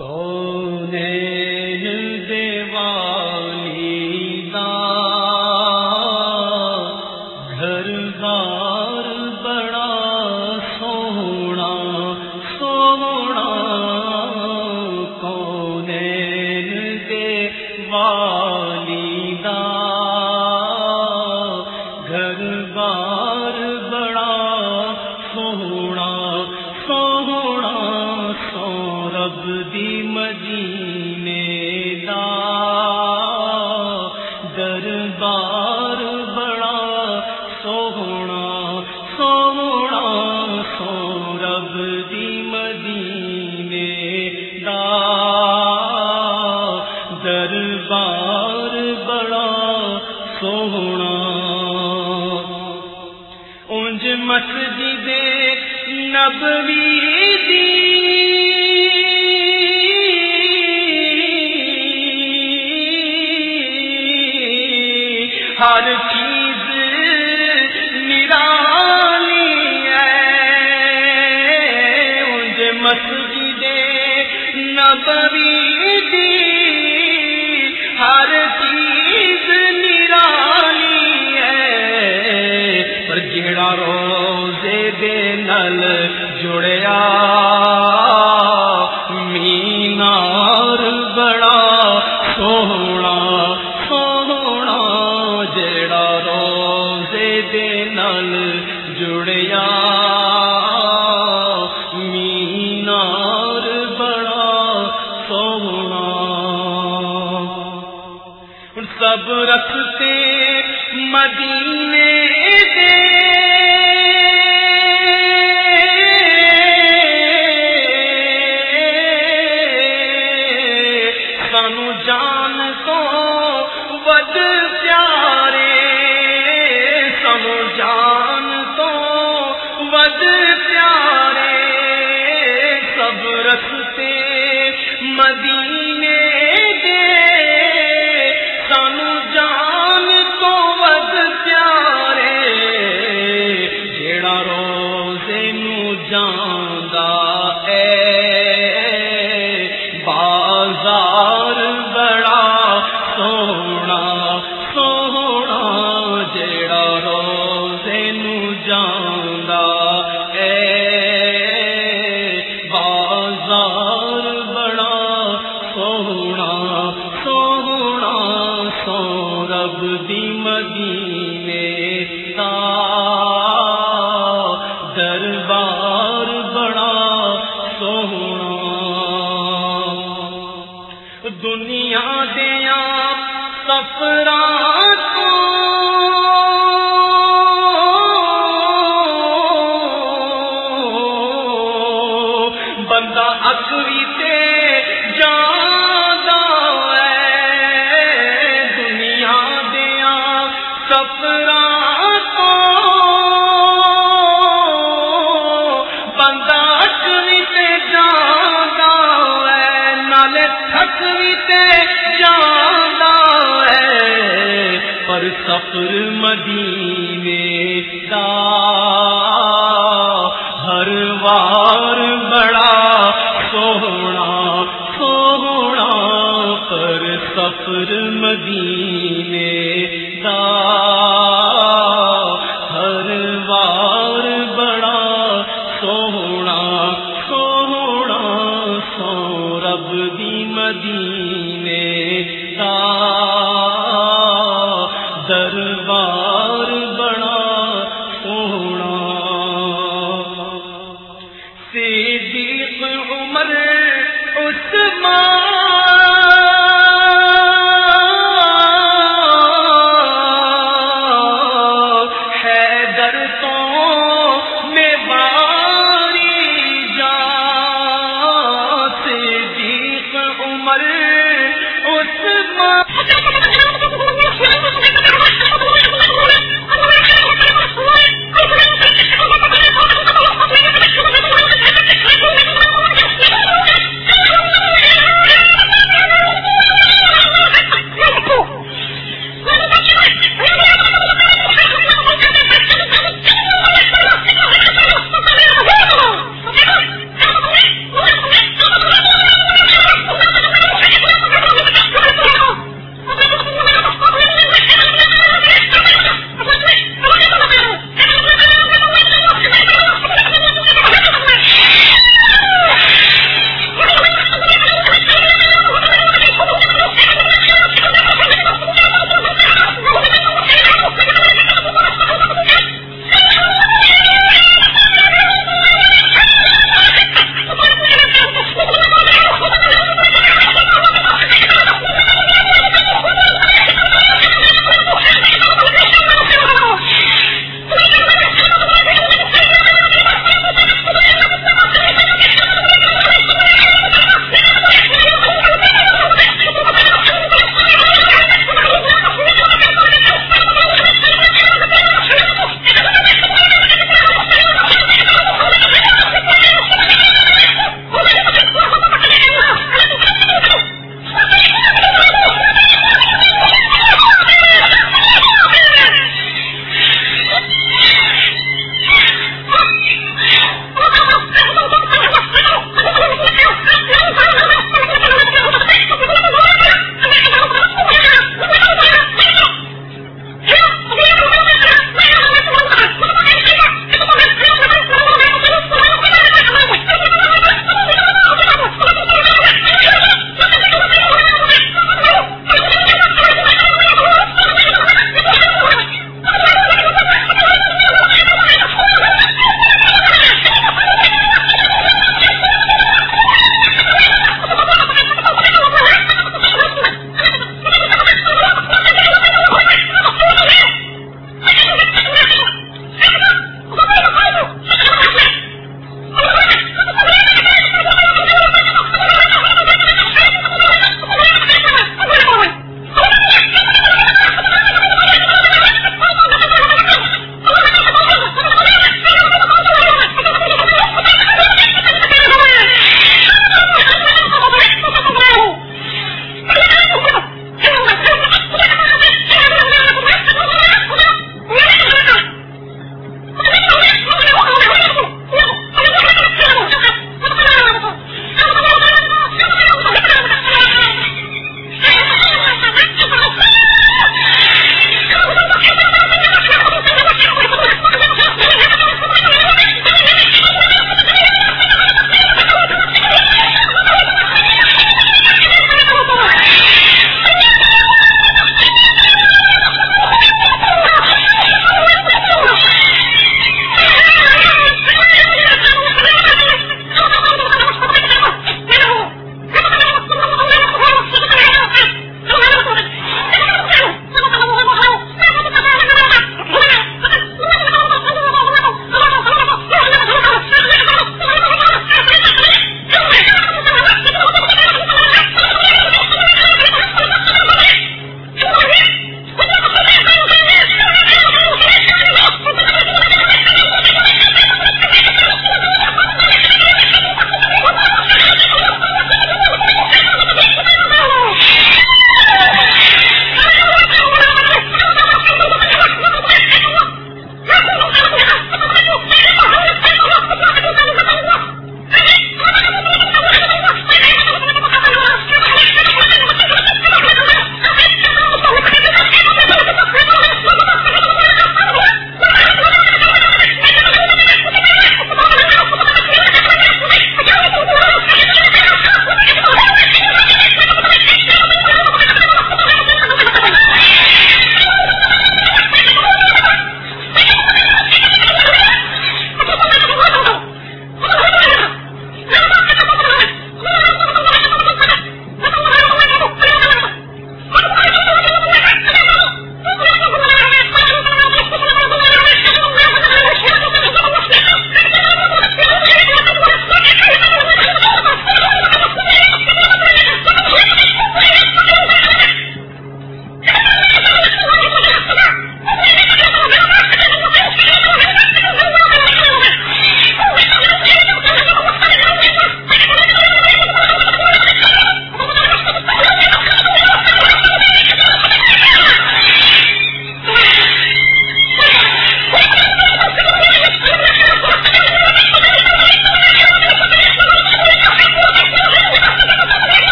کون ہے ہر نال جڑیا، مینار بڑا سونا سونا جڑا روز دے جڑیا، مینار بڑا سونا سب رکھتے مدینے دے میں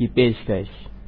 کی پیشکش۔